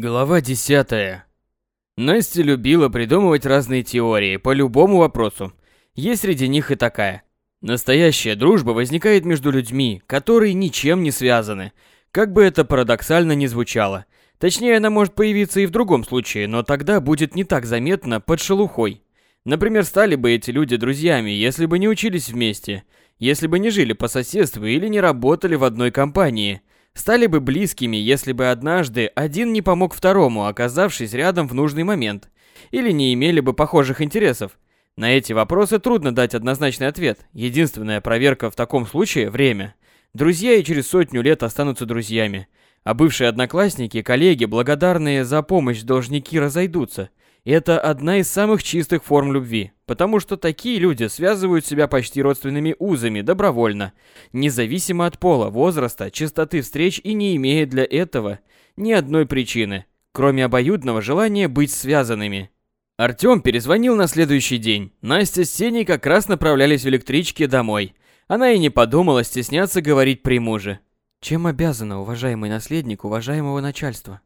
Глава 10. Настя любила придумывать разные теории по любому вопросу. Есть среди них и такая. Настоящая дружба возникает между людьми, которые ничем не связаны. Как бы это парадоксально ни звучало. Точнее, она может появиться и в другом случае, но тогда будет не так заметно под шелухой. Например, стали бы эти люди друзьями, если бы не учились вместе, если бы не жили по соседству или не работали в одной компании – стали бы близкими, если бы однажды один не помог второму, оказавшись рядом в нужный момент, или не имели бы похожих интересов. На эти вопросы трудно дать однозначный ответ. Единственная проверка в таком случае – время. Друзья и через сотню лет останутся друзьями. А бывшие одноклассники, коллеги, благодарные за помощь должники разойдутся. Это одна из самых чистых форм любви, потому что такие люди связывают себя почти родственными узами добровольно, независимо от пола, возраста, частоты встреч и не имея для этого ни одной причины, кроме обоюдного желания быть связанными. Артём перезвонил на следующий день. Настя с Сеней как раз направлялись в электричке домой. Она и не подумала стесняться говорить при муже. Чем обязана, уважаемый наследник уважаемого начальства?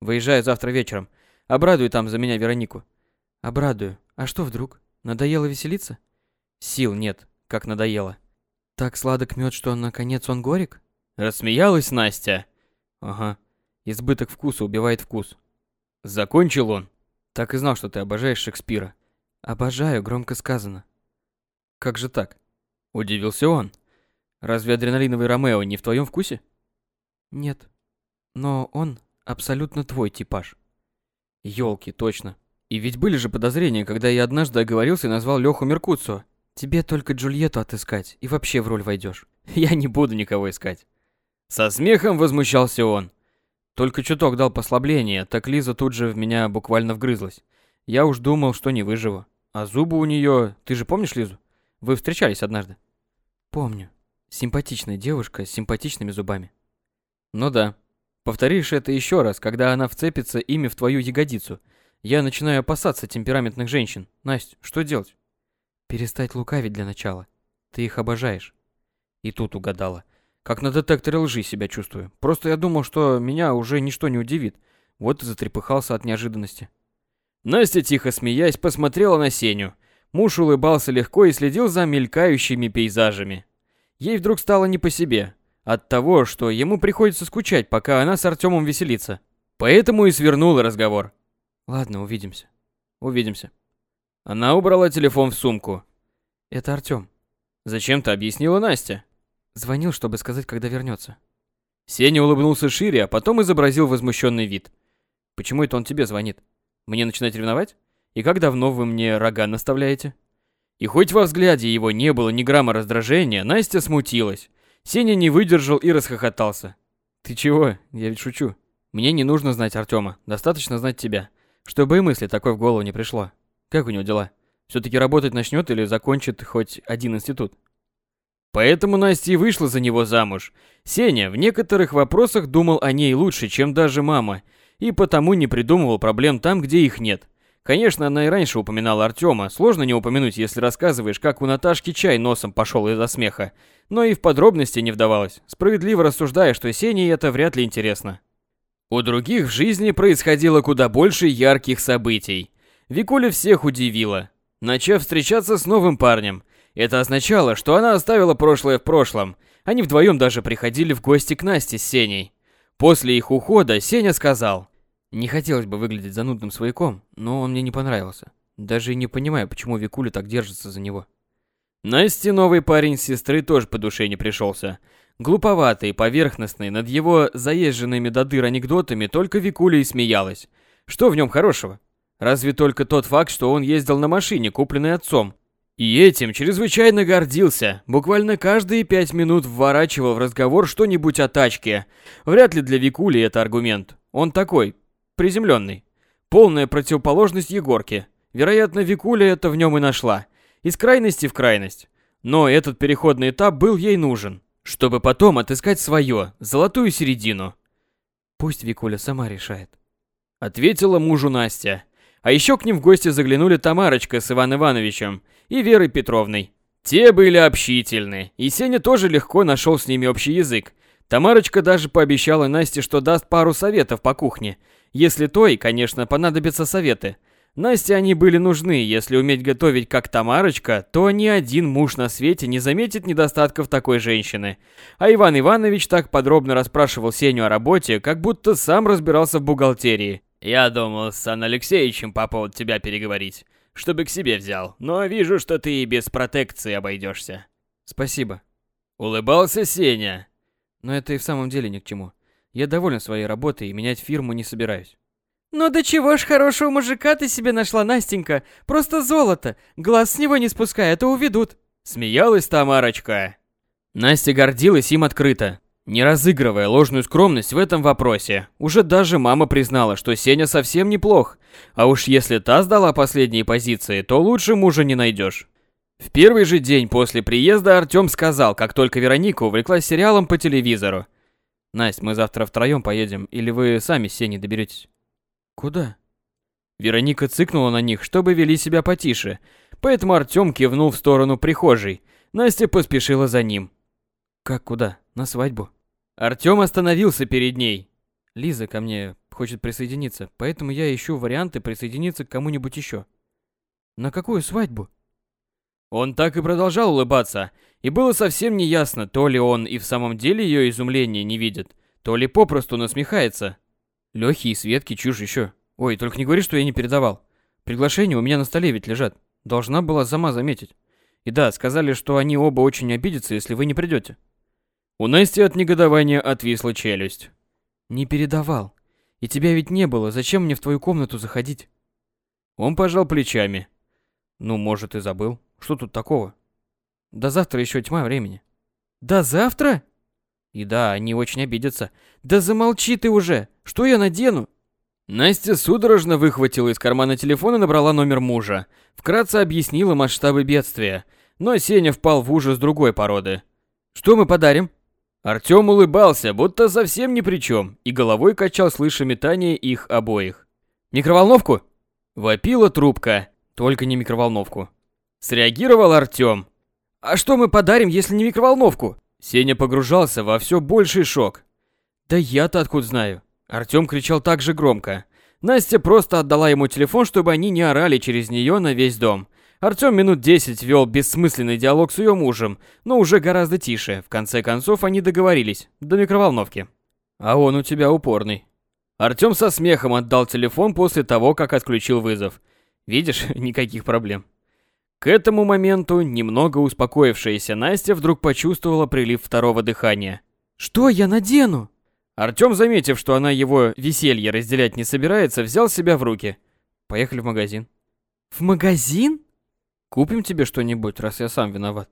Выезжаю завтра вечером. Обрадуй там за меня Веронику. Обрадую. А что вдруг? Надоело веселиться? Сил нет, как надоело. Так сладок мед, что наконец он горек? Рассмеялась Настя. Ага. Избыток вкуса убивает вкус. Закончил он. Так и знал, что ты обожаешь Шекспира. Обожаю, громко сказано. Как же так? Удивился он. Разве адреналиновый Ромео не в твоем вкусе? Нет. Но он абсолютно твой типаж. Ёлки, точно. И ведь были же подозрения, когда я однажды оговорился и назвал Лёху Меркуцу. Тебе только Джульетту отыскать, и вообще в роль войдешь. Я не буду никого искать. Со смехом возмущался он. Только чуток дал послабление, так Лиза тут же в меня буквально вгрызлась. Я уж думал, что не выживу. А зубы у неё... Ты же помнишь Лизу? Вы встречались однажды? Помню. Симпатичная девушка с симпатичными зубами. Ну да. Повторишь это еще раз, когда она вцепится ими в твою ягодицу. Я начинаю опасаться темпераментных женщин. Настя, что делать? Перестать лукавить для начала. Ты их обожаешь. И тут угадала. Как на детекторе лжи себя чувствую. Просто я думал, что меня уже ничто не удивит. Вот и затрепыхался от неожиданности. Настя, тихо смеясь, посмотрела на Сеню. Муж улыбался легко и следил за мелькающими пейзажами. Ей вдруг стало не по себе. От того, что ему приходится скучать, пока она с Артемом веселится. Поэтому и свернула разговор. Ладно, увидимся. Увидимся. Она убрала телефон в сумку. Это Артем. Зачем-то объяснила Настя. Звонил, чтобы сказать, когда вернется. Сеня улыбнулся шире, а потом изобразил возмущенный вид. Почему это он тебе звонит? Мне начинать ревновать? И как давно вы мне рога наставляете? И хоть во взгляде его не было ни грамма раздражения, Настя смутилась. Сеня не выдержал и расхохотался. «Ты чего? Я ведь шучу. Мне не нужно знать Артема, достаточно знать тебя. Чтобы и мысли такой в голову не пришло. Как у него дела? Все-таки работать начнет или закончит хоть один институт?» Поэтому Настя и вышла за него замуж. Сеня в некоторых вопросах думал о ней лучше, чем даже мама, и потому не придумывал проблем там, где их нет. Конечно, она и раньше упоминала Артема. Сложно не упомянуть, если рассказываешь, как у Наташки чай носом пошел из-за смеха. Но и в подробности не вдавалась, справедливо рассуждая, что Сене это вряд ли интересно. У других в жизни происходило куда больше ярких событий. Викуля всех удивила, начав встречаться с новым парнем. Это означало, что она оставила прошлое в прошлом. Они вдвоем даже приходили в гости к Насте с Сеней. После их ухода Сеня сказал, не хотелось бы выглядеть занудным свояком, но он мне не понравился. Даже не понимаю, почему Викуля так держится за него. Насте новый парень сестры тоже по душе не пришелся. Глуповатый, поверхностный, над его заезженными до дыр анекдотами только Викуля и смеялась. Что в нем хорошего? Разве только тот факт, что он ездил на машине, купленной отцом. И этим чрезвычайно гордился. Буквально каждые пять минут вворачивал в разговор что-нибудь о тачке. Вряд ли для Викули это аргумент. Он такой, приземленный. Полная противоположность Егорке. Вероятно, Викуля это в нем и нашла. Из крайности в крайность. Но этот переходный этап был ей нужен, чтобы потом отыскать свое, золотую середину. Пусть Викуля сама решает. Ответила мужу Настя. А еще к ним в гости заглянули Тамарочка с Иваном Ивановичем и Верой Петровной. Те были общительны, и Сеня тоже легко нашел с ними общий язык. Тамарочка даже пообещала Насте, что даст пару советов по кухне, если той, конечно, понадобятся советы. Насте они были нужны, если уметь готовить как Тамарочка, то ни один муж на свете не заметит недостатков такой женщины. А Иван Иванович так подробно расспрашивал Сеню о работе, как будто сам разбирался в бухгалтерии. «Я думал с Сан Алексеевичем по поводу тебя переговорить, чтобы к себе взял, но вижу, что ты и без протекции обойдешься». Спасибо. Улыбался Сеня. Но это и в самом деле ни к чему. Я доволен своей работой и менять фирму не собираюсь. «Ну да чего ж хорошего мужика ты себе нашла, Настенька? Просто золото. Глаз с него не спускай, а то уведут». Смеялась Тамарочка. Настя гордилась им открыто, не разыгрывая ложную скромность в этом вопросе. Уже даже мама признала, что Сеня совсем неплох. А уж если та сдала последние позиции, то лучше мужа не найдешь. В первый же день после приезда Артём сказал, как только Вероника увлеклась сериалом по телевизору. «Насть, мы завтра втроем поедем, или вы сами с Сеней доберетесь?» «Куда?» Вероника цыкнула на них, чтобы вели себя потише, поэтому Артём кивнул в сторону прихожей. Настя поспешила за ним. «Как куда? На свадьбу?» Артём остановился перед ней. «Лиза ко мне хочет присоединиться, поэтому я ищу варианты присоединиться к кому-нибудь еще». «На какую свадьбу?» Он так и продолжал улыбаться, и было совсем неясно, то ли он и в самом деле ее изумления не видит, то ли попросту насмехается. Лёхи и Светки чушь еще. Ой, только не говори, что я не передавал. Приглашения у меня на столе ведь лежат. Должна была сама заметить. И да, сказали, что они оба очень обидятся, если вы не придете. У Насти от негодования отвисла челюсть. Не передавал. И тебя ведь не было, зачем мне в твою комнату заходить? Он пожал плечами. Ну, может, и забыл. Что тут такого? До завтра еще тьма времени. До завтра? И да, они очень обидятся. Да замолчи ты уже. Что я надену? Настя судорожно выхватила из кармана телефон и набрала номер мужа. Вкратце объяснила масштабы бедствия. Но Сеня впал в ужас другой породы. Что мы подарим? Артём улыбался, будто совсем ни при чем, и головой качал, слыша метание их обоих. «Микроволновку?» Вопила трубка. «Только не микроволновку». Среагировал Артём. «А что мы подарим, если не микроволновку?» Сеня погружался во все больший шок. «Да я-то откуда знаю?» Артём кричал так же громко. Настя просто отдала ему телефон, чтобы они не орали через нее на весь дом. Артём минут десять вел бессмысленный диалог с ее мужем, но уже гораздо тише. В конце концов они договорились. До микроволновки. А он у тебя упорный. Артём со смехом отдал телефон после того, как отключил вызов. Видишь, никаких проблем. К этому моменту немного успокоившаяся Настя вдруг почувствовала прилив второго дыхания. «Что я надену?» Артём, заметив, что она его веселье разделять не собирается, взял себя в руки. «Поехали в магазин». «В магазин?» «Купим тебе что-нибудь, раз я сам виноват».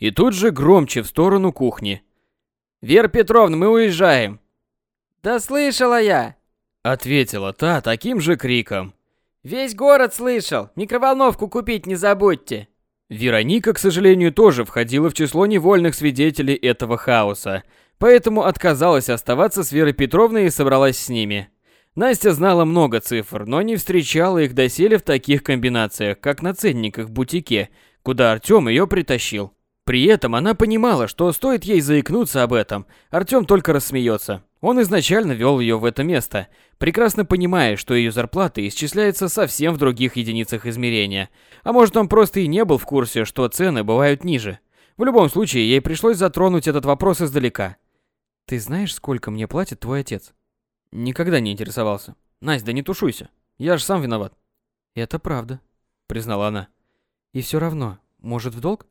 И тут же громче в сторону кухни. «Вера Петровна, мы уезжаем!» «Да слышала я!» Ответила та таким же криком. Весь город слышал. Микроволновку купить не забудьте. Вероника, к сожалению, тоже входила в число невольных свидетелей этого хаоса, поэтому отказалась оставаться с Верой Петровной и собралась с ними. Настя знала много цифр, но не встречала их доселе в таких комбинациях, как на ценниках в бутике, куда Артём её притащил. При этом она понимала, что стоит ей заикнуться об этом, Артём только рассмеется. Он изначально вел ее в это место, прекрасно понимая, что ее зарплата исчисляется совсем в других единицах измерения. А может он просто и не был в курсе, что цены бывают ниже. В любом случае, ей пришлось затронуть этот вопрос издалека. «Ты знаешь, сколько мне платит твой отец?» «Никогда не интересовался. Настя, да не тушуйся. Я же сам виноват». «Это правда», — признала она. «И все равно, может, в долг?»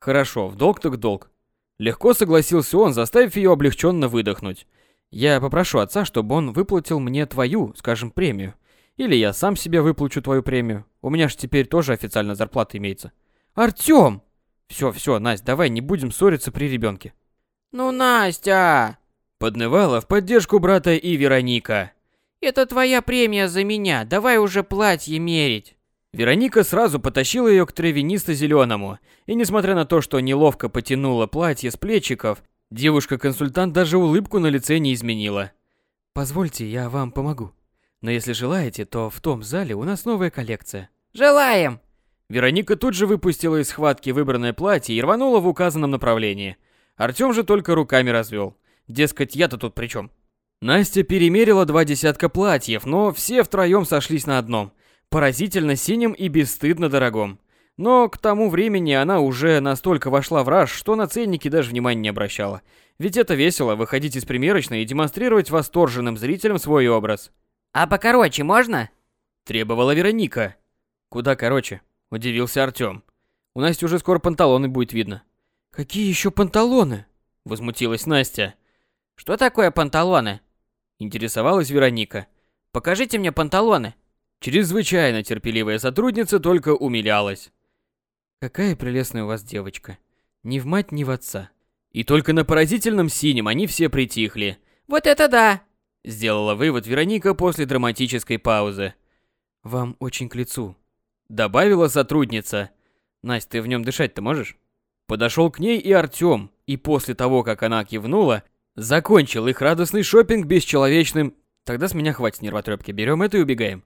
«Хорошо, в долг так долг». Легко согласился он, заставив ее облегченно выдохнуть. Я попрошу отца, чтобы он выплатил мне твою, скажем, премию. Или я сам себе выплачу твою премию. У меня же теперь тоже официально зарплата имеется. Артём! Все, все, Настя, давай не будем ссориться при ребенке. Ну, Настя! Поднывала в поддержку брата и Вероника. Это твоя премия за меня, давай уже платье мерить. Вероника сразу потащила ее к травянисто-зеленому, и несмотря на то, что неловко потянула платье с плечиков, Девушка-консультант даже улыбку на лице не изменила. «Позвольте, я вам помогу. Но если желаете, то в том зале у нас новая коллекция». «Желаем!» Вероника тут же выпустила из схватки выбранное платье и рванула в указанном направлении. Артём же только руками развел. Дескать, я-то тут при чем? Настя перемерила два десятка платьев, но все втроем сошлись на одном. Поразительно синим и бесстыдно дорогом. Но к тому времени она уже настолько вошла в раж, что на ценники даже внимания не обращала. Ведь это весело, выходить из примерочной и демонстрировать восторженным зрителям свой образ. «А покороче можно?» Требовала Вероника. «Куда короче?» – удивился Артём. «У Насти уже скоро панталоны будет видно». «Какие еще панталоны?» – возмутилась Настя. «Что такое панталоны?» – интересовалась Вероника. «Покажите мне панталоны». Чрезвычайно терпеливая сотрудница только умилялась. Какая прелестная у вас девочка. Ни в мать, ни в отца. И только на поразительном синем они все притихли. Вот это да! Сделала вывод Вероника после драматической паузы. Вам очень к лицу. Добавила сотрудница. Настя, ты в нем дышать-то можешь? Подошел к ней и Артем, и после того, как она кивнула, закончил их радостный шопинг бесчеловечным. Тогда с меня хватит нервотрепки, берем это и убегаем.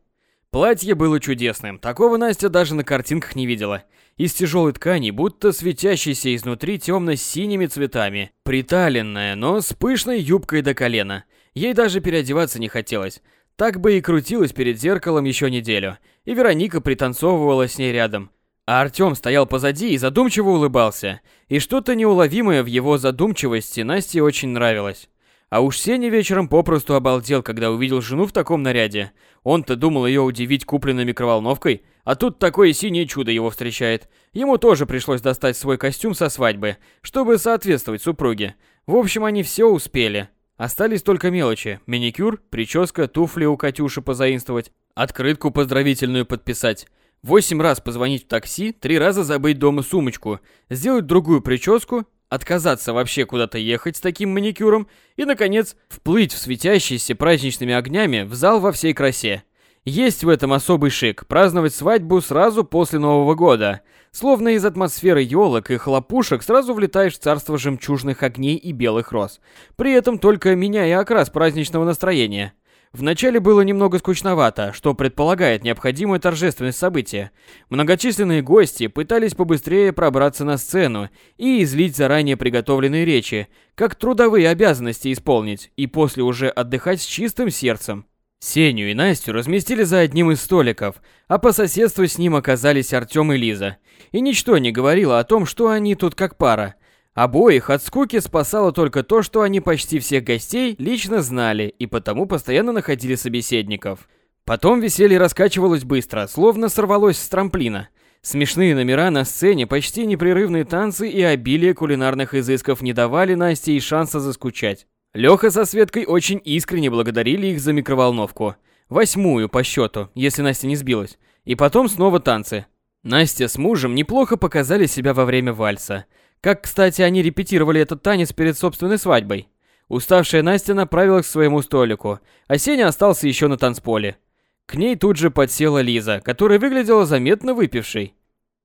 Платье было чудесным, такого Настя даже на картинках не видела. Из тяжелой ткани, будто светящейся изнутри темно-синими цветами. Приталенная, но с пышной юбкой до колена. Ей даже переодеваться не хотелось. Так бы и крутилась перед зеркалом еще неделю. И Вероника пританцовывала с ней рядом. А Артём стоял позади и задумчиво улыбался. И что-то неуловимое в его задумчивости Насте очень нравилось. А уж Сеня вечером попросту обалдел, когда увидел жену в таком наряде. Он-то думал ее удивить купленной микроволновкой, а тут такое синее чудо его встречает. Ему тоже пришлось достать свой костюм со свадьбы, чтобы соответствовать супруге. В общем, они все успели. Остались только мелочи. Маникюр, прическа, туфли у Катюши позаимствовать, открытку поздравительную подписать. Восемь раз позвонить в такси, три раза забыть дома сумочку, сделать другую прическу отказаться вообще куда-то ехать с таким маникюром и, наконец, вплыть в светящийся праздничными огнями в зал во всей красе. Есть в этом особый шик – праздновать свадьбу сразу после Нового года. Словно из атмосферы елок и хлопушек сразу влетаешь в царство жемчужных огней и белых роз. При этом только меняя окрас праздничного настроения. Вначале было немного скучновато, что предполагает необходимую торжественность события. Многочисленные гости пытались побыстрее пробраться на сцену и излить заранее приготовленные речи, как трудовые обязанности исполнить, и после уже отдыхать с чистым сердцем. Сеню и Настю разместили за одним из столиков, а по соседству с ним оказались Артём и Лиза. И ничто не говорило о том, что они тут как пара – Обоих от скуки спасало только то, что они почти всех гостей лично знали и потому постоянно находили собеседников. Потом веселье раскачивалось быстро, словно сорвалось с трамплина. Смешные номера на сцене, почти непрерывные танцы и обилие кулинарных изысков не давали Насте и шанса заскучать. Лёха со Светкой очень искренне благодарили их за микроволновку. Восьмую по счету, если Настя не сбилась. И потом снова танцы. Настя с мужем неплохо показали себя во время вальса. Как, кстати, они репетировали этот танец перед собственной свадьбой. Уставшая Настя направилась к своему столику, а Сеня остался еще на танцполе. К ней тут же подсела Лиза, которая выглядела заметно выпившей.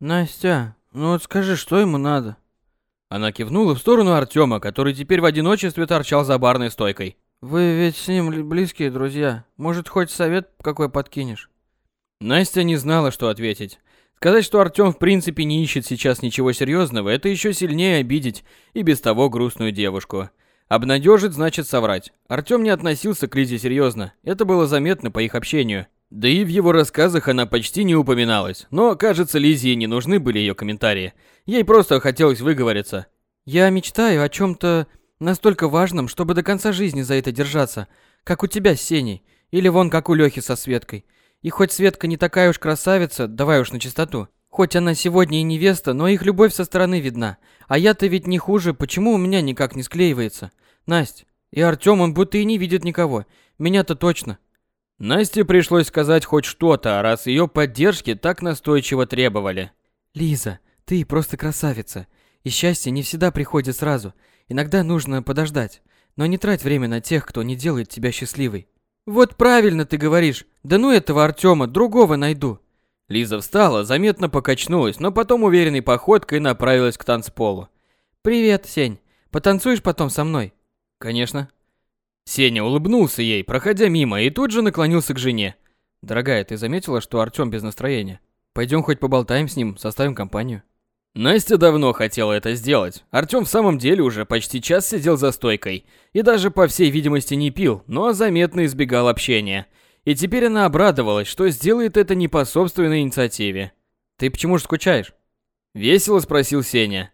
«Настя, ну вот скажи, что ему надо?» Она кивнула в сторону Артема, который теперь в одиночестве торчал за барной стойкой. «Вы ведь с ним близкие друзья. Может, хоть совет какой подкинешь?» Настя не знала, что ответить. Сказать, что Артём в принципе не ищет сейчас ничего серьезного, это еще сильнее обидеть и без того грустную девушку. Обнадежить значит соврать. Артём не относился к Лизе серьезно, это было заметно по их общению. Да и в его рассказах она почти не упоминалась, но, кажется, Лизе не нужны были ее комментарии. Ей просто хотелось выговориться. «Я мечтаю о чем-то настолько важном, чтобы до конца жизни за это держаться, как у тебя с Сеней, или вон как у Лёхи со Светкой. И хоть Светка не такая уж красавица, давай уж на чистоту. Хоть она сегодня и невеста, но их любовь со стороны видна. А я-то ведь не хуже, почему у меня никак не склеивается? Настя, и Артём он будто и не видит никого. Меня-то точно. Насте пришлось сказать хоть что-то, раз ее поддержки так настойчиво требовали. Лиза, ты просто красавица. И счастье не всегда приходит сразу. Иногда нужно подождать. Но не трать время на тех, кто не делает тебя счастливой. Вот правильно ты говоришь. Да ну этого Артема, другого найду. Лиза встала, заметно покачнулась, но потом уверенной походкой направилась к танцполу. Привет, Сень. Потанцуешь потом со мной? Конечно. Сеня улыбнулся ей, проходя мимо, и тут же наклонился к жене. Дорогая, ты заметила, что Артём без настроения? Пойдем хоть поболтаем с ним, составим компанию. Настя давно хотела это сделать. Артём в самом деле уже почти час сидел за стойкой и даже, по всей видимости, не пил, но заметно избегал общения. И теперь она обрадовалась, что сделает это не по собственной инициативе. «Ты почему же скучаешь?» Весело спросил Сеня.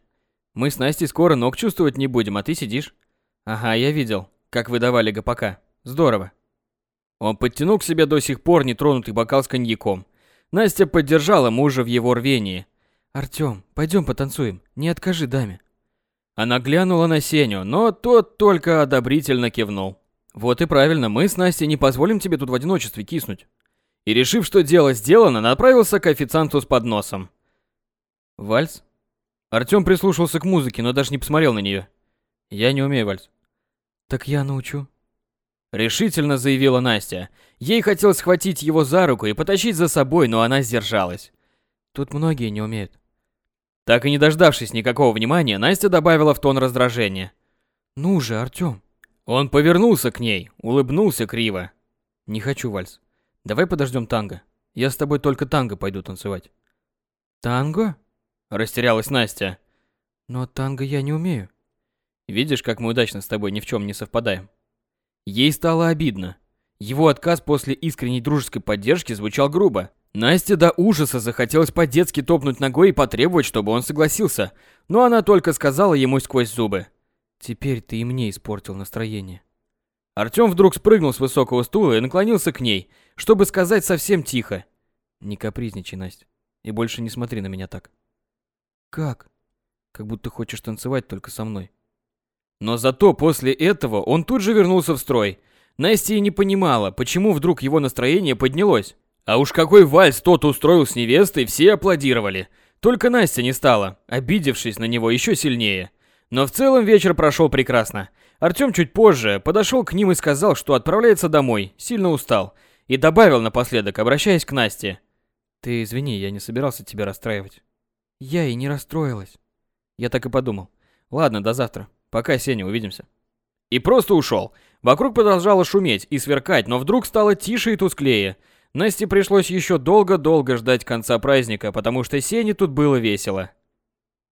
«Мы с Настей скоро ног чувствовать не будем, а ты сидишь?» «Ага, я видел, как вы давали ГПК. Здорово». Он подтянул к себе до сих пор нетронутый бокал с коньяком. Настя поддержала мужа в его рвении. «Артём, пойдем потанцуем, не откажи даме». Она глянула на Сеню, но тот только одобрительно кивнул. «Вот и правильно, мы с Настей не позволим тебе тут в одиночестве киснуть». И решив, что дело сделано, направился к официанту с подносом. «Вальс?» Артём прислушался к музыке, но даже не посмотрел на неё. «Я не умею вальс». «Так я научу». Решительно заявила Настя. Ей хотелось схватить его за руку и потащить за собой, но она сдержалась. Тут многие не умеют. Так и не дождавшись никакого внимания, Настя добавила в тон раздражения. «Ну же, Артём!» Он повернулся к ней, улыбнулся криво. «Не хочу вальс. Давай подождем танго. Я с тобой только танго пойду танцевать». «Танго?» Растерялась Настя. «Но танго я не умею». «Видишь, как мы удачно с тобой ни в чем не совпадаем?» Ей стало обидно. Его отказ после искренней дружеской поддержки звучал грубо. Насте до ужаса захотелось по-детски топнуть ногой и потребовать, чтобы он согласился, но она только сказала ему сквозь зубы. «Теперь ты и мне испортил настроение». Артём вдруг спрыгнул с высокого стула и наклонился к ней, чтобы сказать совсем тихо. «Не капризничай, Настя, и больше не смотри на меня так». «Как?» «Как будто хочешь танцевать только со мной». Но зато после этого он тут же вернулся в строй. Настя и не понимала, почему вдруг его настроение поднялось. А уж какой вальс тот устроил с невестой, все аплодировали. Только Настя не стала, обидевшись на него еще сильнее. Но в целом вечер прошел прекрасно. Артем чуть позже подошел к ним и сказал, что отправляется домой, сильно устал. И добавил напоследок, обращаясь к Насте. «Ты извини, я не собирался тебя расстраивать». «Я и не расстроилась». Я так и подумал. Ладно, до завтра. Пока, Сеня, увидимся. И просто ушел. Вокруг продолжало шуметь и сверкать, но вдруг стало тише и тусклее. Насте пришлось еще долго-долго ждать конца праздника, потому что Сене тут было весело.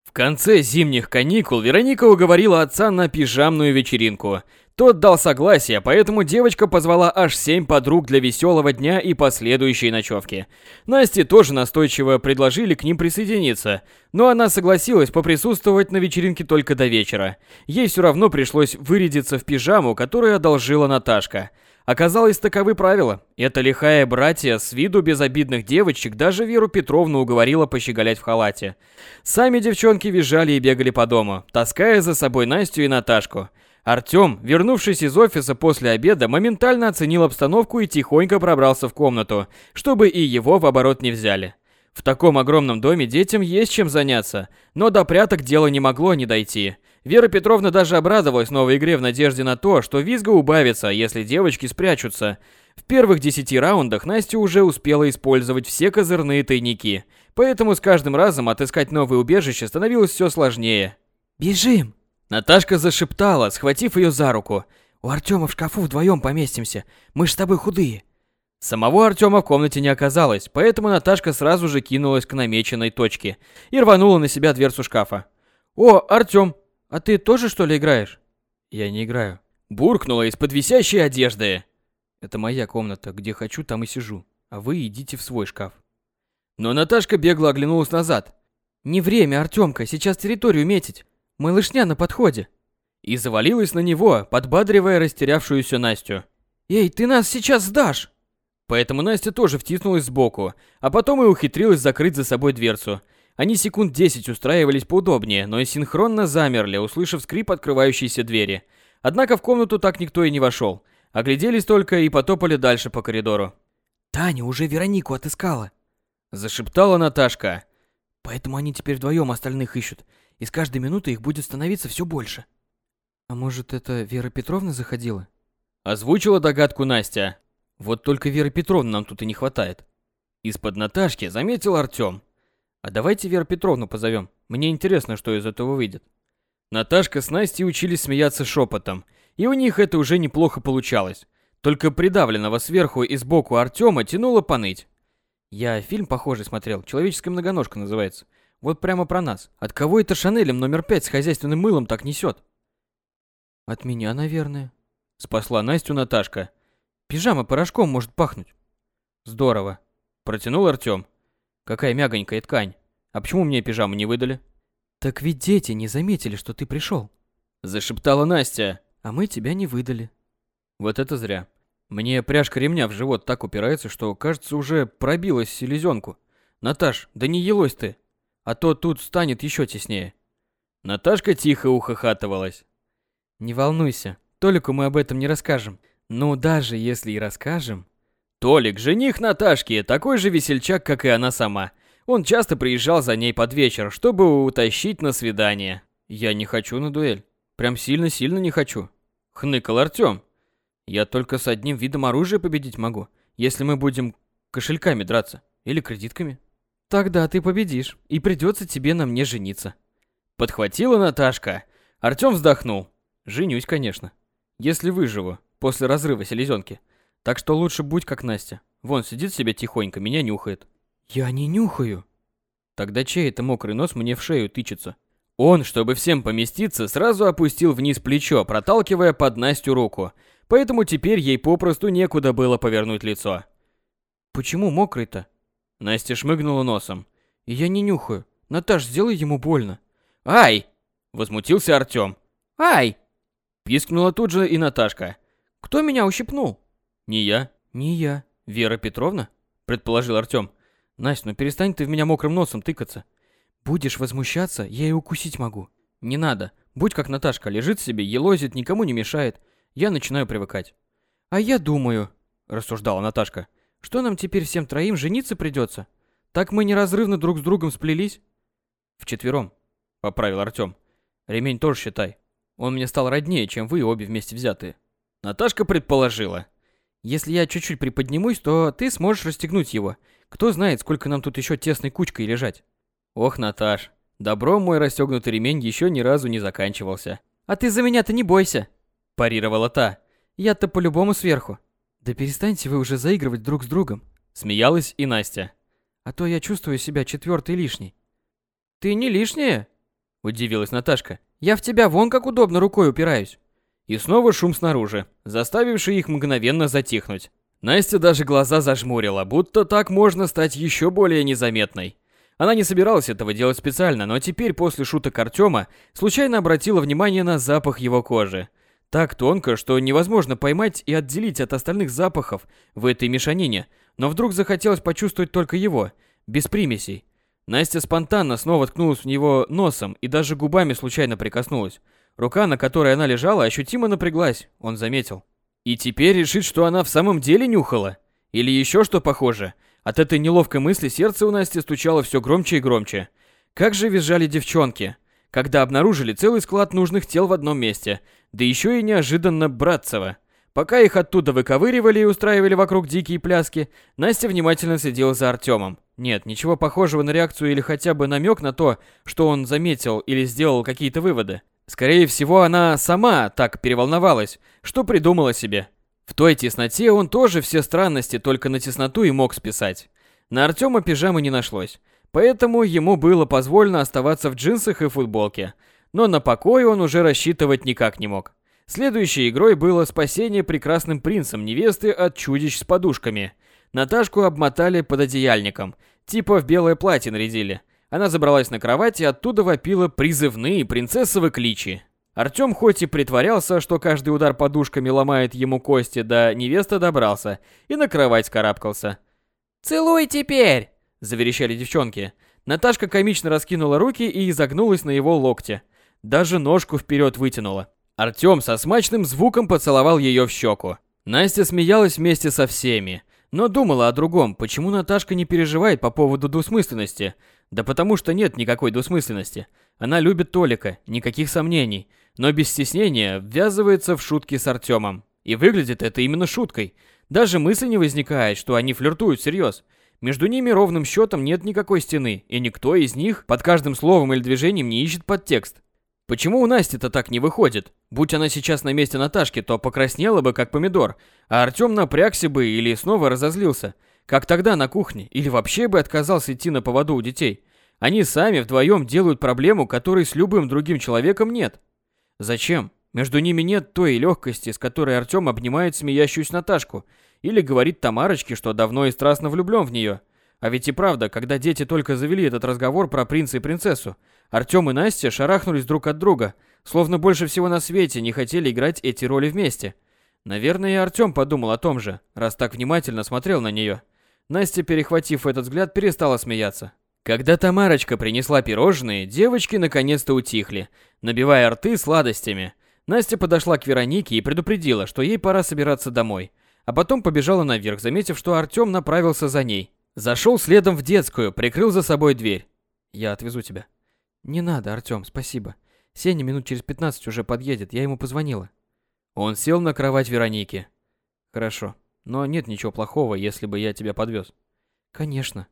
В конце зимних каникул Вероника уговорила отца на пижамную вечеринку. Тот дал согласие, поэтому девочка позвала аж семь подруг для веселого дня и последующей ночевки. Насте тоже настойчиво предложили к ним присоединиться, но она согласилась поприсутствовать на вечеринке только до вечера. Ей все равно пришлось вырядиться в пижаму, которую одолжила Наташка – Оказалось, таковы правила. Эта лихая братья с виду безобидных девочек даже Веру Петровну уговорила пощеголять в халате. Сами девчонки визжали и бегали по дому, таская за собой Настю и Наташку. Артём, вернувшись из офиса после обеда, моментально оценил обстановку и тихонько пробрался в комнату, чтобы и его в оборот не взяли. В таком огромном доме детям есть чем заняться, но до пряток дело не могло не дойти. Вера Петровна даже обрадовалась новой игре в надежде на то, что визга убавится, если девочки спрячутся. В первых десяти раундах Настя уже успела использовать все козырные тайники, поэтому с каждым разом отыскать новое убежище становилось все сложнее. «Бежим!» Наташка зашептала, схватив ее за руку. «У Артема в шкафу вдвоем поместимся, мы ж с тобой худые». Самого Артема в комнате не оказалось, поэтому Наташка сразу же кинулась к намеченной точке и рванула на себя дверцу шкафа. «О, Артем, а ты тоже что ли играешь?» «Я не играю». Буркнула из-под висящей одежды. «Это моя комната, где хочу, там и сижу, а вы идите в свой шкаф». Но Наташка бегло оглянулась назад. «Не время, Артемка, сейчас территорию метить. Малышня на подходе». И завалилась на него, подбадривая растерявшуюся Настю. «Эй, ты нас сейчас сдашь!» Поэтому Настя тоже втиснулась сбоку, а потом и ухитрилась закрыть за собой дверцу. Они секунд десять устраивались поудобнее, но и синхронно замерли, услышав скрип открывающейся двери. Однако в комнату так никто и не вошел. Огляделись только и потопали дальше по коридору. «Таня уже Веронику отыскала», — зашептала Наташка. «Поэтому они теперь вдвоем остальных ищут, и с каждой минутой их будет становиться все больше». «А может, это Вера Петровна заходила?» Озвучила догадку Настя. Вот только Веры Петровны нам тут и не хватает. Из-под Наташки заметил Артём. А давайте Веру Петровну позовем. Мне интересно, что из этого выйдет. Наташка с Настей учились смеяться шепотом, и у них это уже неплохо получалось. Только придавленного сверху и сбоку Артема тянуло поныть. Я фильм похожий смотрел, «Человеческая многоножка» называется. Вот прямо про нас. От кого это Шанелем номер пять с хозяйственным мылом так несет? От меня, наверное. Спасла Настю Наташка. Пижама порошком может пахнуть. Здорово. Протянул Артём. Какая мягонькая ткань. А почему мне пижаму не выдали? Так ведь дети не заметили, что ты пришел. Зашептала Настя. А мы тебя не выдали. Вот это зря. Мне пряжка ремня в живот так упирается, что, кажется, уже пробилась селезенку. Наташ, да не елось ты, а то тут станет еще теснее. Наташка тихо ухахатывалась. Не волнуйся, Толику мы об этом не расскажем. Но даже если и расскажем... Толик, жених Наташки, такой же весельчак, как и она сама. Он часто приезжал за ней под вечер, чтобы утащить на свидание. Я не хочу на дуэль. Прям сильно-сильно не хочу. Хныкал Артём. Я только с одним видом оружия победить могу, если мы будем кошельками драться или кредитками. Тогда ты победишь, и придется тебе на мне жениться. Подхватила Наташка. Артём вздохнул. Женюсь, конечно. Если выживу после разрыва селезенки. Так что лучше будь как Настя. Вон сидит себе тихонько, меня нюхает. Я не нюхаю. Тогда чей это мокрый нос мне в шею тычется? Он, чтобы всем поместиться, сразу опустил вниз плечо, проталкивая под Настю руку. Поэтому теперь ей попросту некуда было повернуть лицо. Почему мокрый-то? Настя шмыгнула носом. Я не нюхаю. Наташ, сделай ему больно. Ай! Возмутился Артём. Ай! Пискнула тут же и Наташка. Кто меня ущипнул? Не я. Не я. Вера Петровна? Предположил Артём. Настя, ну перестань ты в меня мокрым носом тыкаться. Будешь возмущаться, я и укусить могу. Не надо. Будь как Наташка, лежит себе, елозит, никому не мешает. Я начинаю привыкать. А я думаю, рассуждала Наташка, что нам теперь всем троим жениться придется. Так мы неразрывно друг с другом сплелись. Вчетвером, поправил Артём. Ремень тоже считай. Он мне стал роднее, чем вы обе вместе взятые. Наташка предположила. Если я чуть-чуть приподнимусь, то ты сможешь расстегнуть его. Кто знает, сколько нам тут еще тесной кучкой лежать. Ох, Наташ, добром мой расстегнутый ремень еще ни разу не заканчивался. А ты за меня-то не бойся, парировала та. Я-то по-любому сверху. Да перестаньте вы уже заигрывать друг с другом. Смеялась и Настя. А то я чувствую себя четвертой лишней. Ты не лишняя? Удивилась Наташка. Я в тебя вон как удобно рукой упираюсь. И снова шум снаружи, заставивший их мгновенно затихнуть. Настя даже глаза зажмурила, будто так можно стать еще более незаметной. Она не собиралась этого делать специально, но теперь после шуток Артема случайно обратила внимание на запах его кожи. Так тонко, что невозможно поймать и отделить от остальных запахов в этой мешанине, но вдруг захотелось почувствовать только его, без примесей. Настя спонтанно снова ткнулась в него носом и даже губами случайно прикоснулась. Рука, на которой она лежала, ощутимо напряглась, он заметил. И теперь решит, что она в самом деле нюхала? Или еще что похоже? От этой неловкой мысли сердце у Насти стучало все громче и громче. Как же визжали девчонки, когда обнаружили целый склад нужных тел в одном месте, да еще и неожиданно Братцева. Пока их оттуда выковыривали и устраивали вокруг дикие пляски, Настя внимательно следила за Артемом. Нет, ничего похожего на реакцию или хотя бы намек на то, что он заметил или сделал какие-то выводы. Скорее всего, она сама так переволновалась, что придумала себе. В той тесноте он тоже все странности только на тесноту и мог списать. На Артема пижамы не нашлось, поэтому ему было позволено оставаться в джинсах и футболке. Но на покой он уже рассчитывать никак не мог. Следующей игрой было спасение прекрасным принцем невесты от чудищ с подушками. Наташку обмотали под одеяльником, типа в белое платье нарядили. Она забралась на кровать и оттуда вопила призывные принцессовы кличи. Артём хоть и притворялся, что каждый удар подушками ломает ему кости, да невеста добрался и на кровать скарабкался. «Целуй теперь!» – заверещали девчонки. Наташка комично раскинула руки и изогнулась на его локте. Даже ножку вперед вытянула. Артём со смачным звуком поцеловал её в щеку. Настя смеялась вместе со всеми, но думала о другом, почему Наташка не переживает по поводу двусмысленности. Да потому что нет никакой двусмысленности. Она любит Толика, никаких сомнений, но без стеснения ввязывается в шутки с Артёмом. И выглядит это именно шуткой. Даже мысли не возникает, что они флиртуют всерьез. Между ними ровным счетом нет никакой стены, и никто из них под каждым словом или движением не ищет подтекст. Почему у Насти-то так не выходит? Будь она сейчас на месте Наташки, то покраснела бы, как помидор, а Артём напрягся бы или снова разозлился, как тогда на кухне, или вообще бы отказался идти на поводу у детей. Они сами вдвоем делают проблему, которой с любым другим человеком нет. Зачем? Между ними нет той легкости, с которой Артем обнимает смеящуюся Наташку, или говорит Тамарочке, что давно и страстно влюблен в нее. А ведь и правда, когда дети только завели этот разговор про принца и принцессу, Артем и Настя шарахнулись друг от друга, словно больше всего на свете не хотели играть эти роли вместе. Наверное, и Артем подумал о том же, раз так внимательно смотрел на нее. Настя, перехватив этот взгляд, перестала смеяться. Когда Тамарочка принесла пирожные, девочки наконец-то утихли, набивая рты сладостями. Настя подошла к Веронике и предупредила, что ей пора собираться домой. А потом побежала наверх, заметив, что Артем направился за ней. Зашел следом в детскую, прикрыл за собой дверь. «Я отвезу тебя». «Не надо, Артем, спасибо. Сеня минут через пятнадцать уже подъедет, я ему позвонила». Он сел на кровать Вероники. «Хорошо, но нет ничего плохого, если бы я тебя подвез». «Конечно».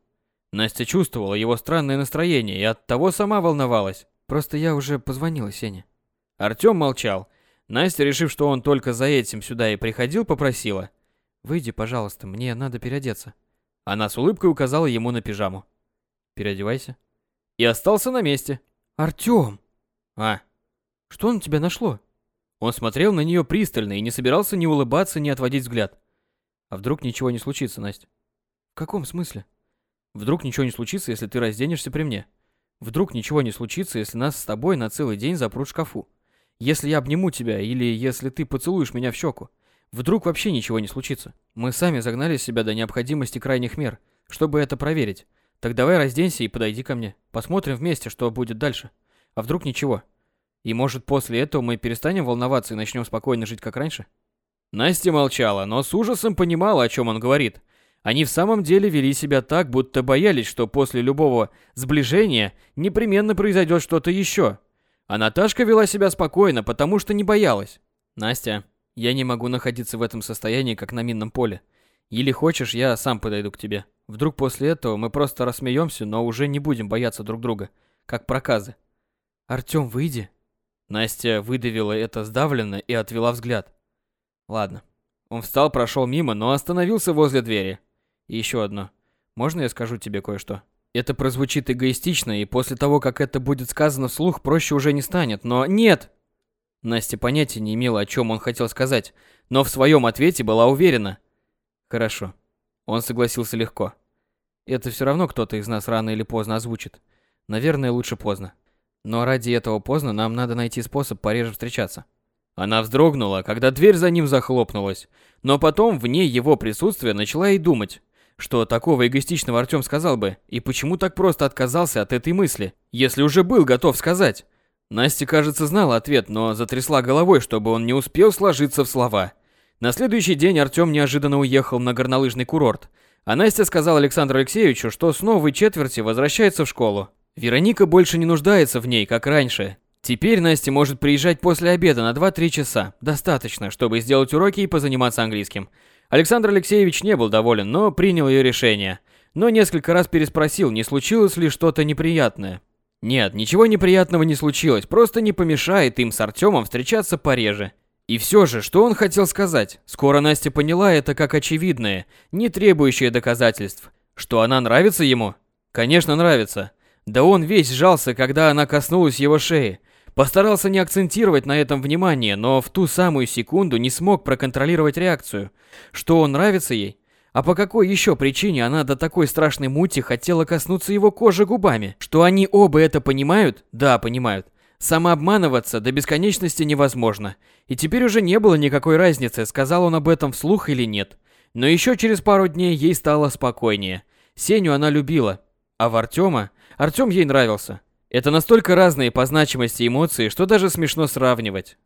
Настя чувствовала его странное настроение и оттого сама волновалась. Просто я уже позвонила Сене. Артём молчал. Настя, решив, что он только за этим сюда и приходил, попросила. «Выйди, пожалуйста, мне надо переодеться». Она с улыбкой указала ему на пижаму. «Переодевайся». И остался на месте. «Артём!» «А?» «Что на тебя нашло?» Он смотрел на нее пристально и не собирался ни улыбаться, ни отводить взгляд. «А вдруг ничего не случится, Настя?» «В каком смысле?» Вдруг ничего не случится, если ты разденешься при мне. Вдруг ничего не случится, если нас с тобой на целый день запрут в шкафу. Если я обниму тебя или если ты поцелуешь меня в щеку. Вдруг вообще ничего не случится. Мы сами загнали себя до необходимости крайних мер, чтобы это проверить. Так давай разденься и подойди ко мне. Посмотрим вместе, что будет дальше. А вдруг ничего? И может после этого мы перестанем волноваться и начнем спокойно жить как раньше? Настя молчала, но с ужасом понимала, о чем он говорит. Они в самом деле вели себя так, будто боялись, что после любого сближения непременно произойдет что-то еще. А Наташка вела себя спокойно, потому что не боялась. «Настя, я не могу находиться в этом состоянии, как на минном поле. Или хочешь, я сам подойду к тебе. Вдруг после этого мы просто рассмеемся, но уже не будем бояться друг друга, как проказы». «Артем, выйди». Настя выдавила это сдавленно и отвела взгляд. «Ладно». Он встал, прошел мимо, но остановился возле двери. И еще одно. Можно я скажу тебе кое-что? Это прозвучит эгоистично, и после того, как это будет сказано вслух, проще уже не станет, но нет! Настя понятия не имела, о чем он хотел сказать, но в своем ответе была уверена. Хорошо. Он согласился легко. Это все равно кто-то из нас рано или поздно озвучит. Наверное, лучше поздно. Но ради этого поздно нам надо найти способ пореже встречаться. Она вздрогнула, когда дверь за ним захлопнулась, но потом вне его присутствия начала и думать. Что такого эгоистичного Артём сказал бы, и почему так просто отказался от этой мысли, если уже был готов сказать? Настя, кажется, знала ответ, но затрясла головой, чтобы он не успел сложиться в слова. На следующий день Артём неожиданно уехал на горнолыжный курорт, а Настя сказала Александру Алексеевичу, что с новой четверти возвращается в школу. Вероника больше не нуждается в ней, как раньше. Теперь Настя может приезжать после обеда на 2-3 часа. Достаточно, чтобы сделать уроки и позаниматься английским. Александр Алексеевич не был доволен, но принял ее решение. Но несколько раз переспросил, не случилось ли что-то неприятное. Нет, ничего неприятного не случилось, просто не помешает им с Артемом встречаться пореже. И все же, что он хотел сказать? Скоро Настя поняла это как очевидное, не требующее доказательств. Что она нравится ему? Конечно, нравится. Да он весь сжался, когда она коснулась его шеи. Постарался не акцентировать на этом внимание, но в ту самую секунду не смог проконтролировать реакцию. Что он нравится ей? А по какой еще причине она до такой страшной мути хотела коснуться его кожи губами? Что они оба это понимают? Да, понимают. Самообманываться до бесконечности невозможно. И теперь уже не было никакой разницы, сказал он об этом вслух или нет. Но еще через пару дней ей стало спокойнее. Сеню она любила. А в Артема? Артем ей нравился. Это настолько разные по значимости эмоции, что даже смешно сравнивать.